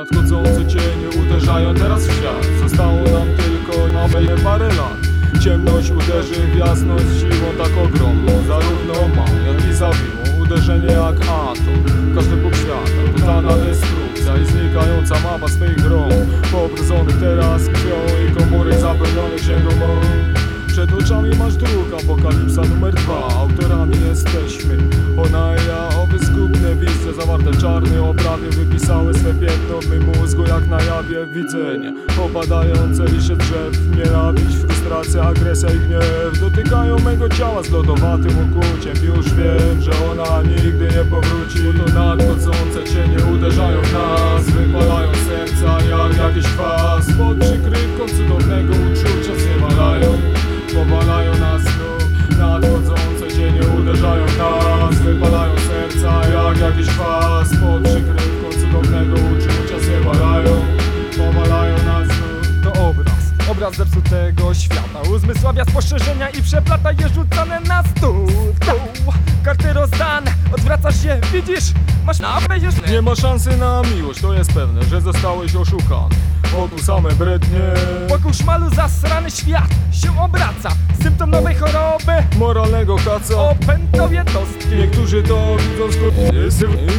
Nadchodzące cienie uderzają teraz w świat. Zostało nam tylko na mejle parę lat. Ciemność uderzy w jasność siłą tak ogromną. Zarówno ma, jak i zawiłą Uderzenie jak atom. Każdy punkt świata Totalna destrukcja i znikająca mapa swych rąk. Pobruzonych teraz krwią i komórek zapełnionych księgą przed oczami masz druk, apokalipsa numer dwa. Autorami jesteśmy czarnej oprawie Wypisały swe piętno w mym mózgu Jak na jawie widzenie Opadające liście drzew Nienawiść, frustracja, agresja i gniew. Dotykają mego ciała z lodowatym ukuciem Już wiem, że ona nigdy nie powróci. Bo to nadchodzące cienie uderzają w nas Wypalają serca jak jakiś kwas. Pod przykrywką cudownego uczucia zniewalają Powalają nas znów. Nadchodzące cienie uderzają w nas Wypalają serca jak jakiś kwas obraz, zepsutego świata. Uzmysławia spostrzeżenia i przeplata je rzucane na stół. Stół. Karty rozdane, odwracasz się, widzisz? Masz na już Nie ma szansy na miłość, to jest pewne, że zostałeś oszukany. Wokół same brednie. Wokół szmalu zasrany świat się obraca. Symptom nowej choroby, Moralnego kaca. Opętowie jednostki Niektórzy to widzą skutki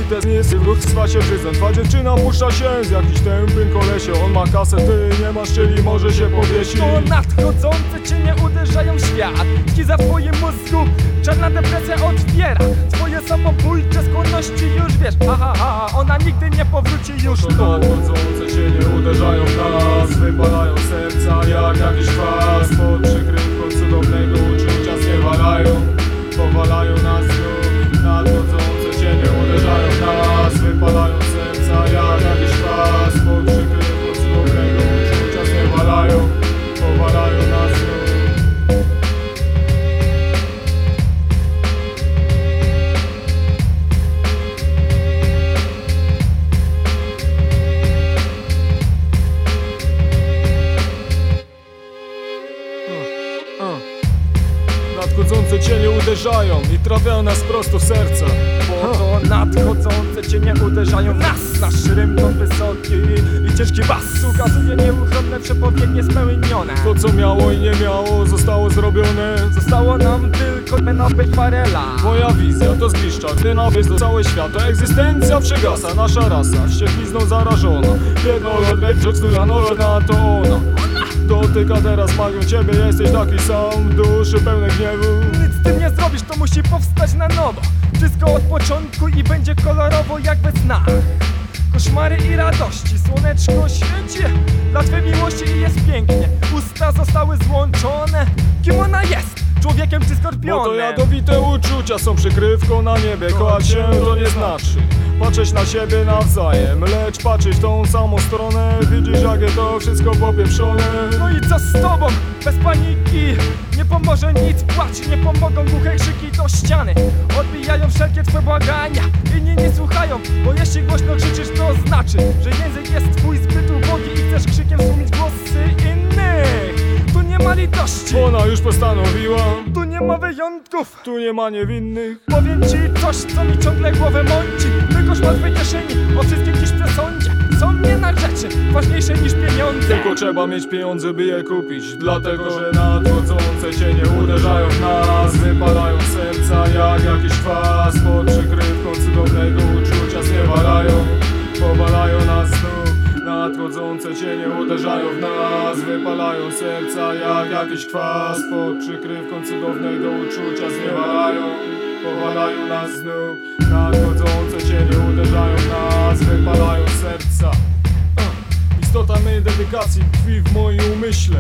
I te nie ruch swa się brzydzą Twa dziewczyna puszcza się z jakiś tępym kolesie On ma kasę, ty nie masz, czyli może się powiesi. To nadchodzące cienie uderzają w świat? Skiza w twoim mózgu, czarna depresja otwiera Twoje samobójcze skłonności już wiesz. Aha, aha, ona nigdy nie powróci już. To tu nadchodzące cienie uderzają w nas. Wypalają serca jak jakiś kwas Nadchodzące cienie uderzają i trafiają nas prosto w serce Bo to nadchodzące cienie uderzają w nas. Nasz rymton wysoki i ciężki bas. Ukazuje nieuchronne przepowiednie spełnione. To co miało i nie miało zostało zrobione. Zostało nam tylko nabyć parę lat Moja wizja to zgliszcza, gdy nabyć do całe świata Egzystencja przegasa, nasza rasa Wścieklizną zarażona. Jednorodne, wrzocznujanolna to ona Dotyka teraz magią ciebie, jesteś taki sam duszy pełnej gniewu. Nic z tym nie zrobisz, to musi powstać na nowo. Wszystko od początku i będzie kolorowo jak we snach. Koszmary i radości, słoneczko świeci Dla twej miłości i jest pięknie Usta zostały złączone. Kim ona jest? Człowiekiem czy Bo to skorpionem? jadowite uczucia są przykrywką na niebie. Kochać się to nie znaczy patrzeć na siebie nawzajem Lecz patrzeć w tą samą stronę. Widzisz jakie to wszystko popieprzone No i co z tobą? Bez paniki. Nie pomoże nic, płacz Nie pomogą głuche krzyki do ściany. Odbijają wszelkie twoje błagania. Inni nie słuchają, bo jeśli głośno krzyczysz To znaczy, że język jest twój zbyt ubogi I chcesz krzykiem Litości Ona już postanowiła. Tu nie ma wyjątków. Tu nie ma niewinnych. Powiem ci coś, co mi ciągle głowę mąci. Ty koszmar w kieszeni, o wszystkim dziś przesądzie. Są nie na rzeczy, ważniejsze niż pieniądze. Tylko trzeba mieć pieniądze, by je kupić. Dlatego, że nadchodzące cienie uderzają w nas. Wypalają serca jak jakiś kwas Pod Nadchodzące cienie uderzają w nas Wypalają serca jak jakiś kwas. Pod przykrywką cudownego uczucia zniewalają Powalają nas znów Nadchodzące cienie uderzają w nas Wypalają serca. Istota mej dedykacji tkwi w moim umyśle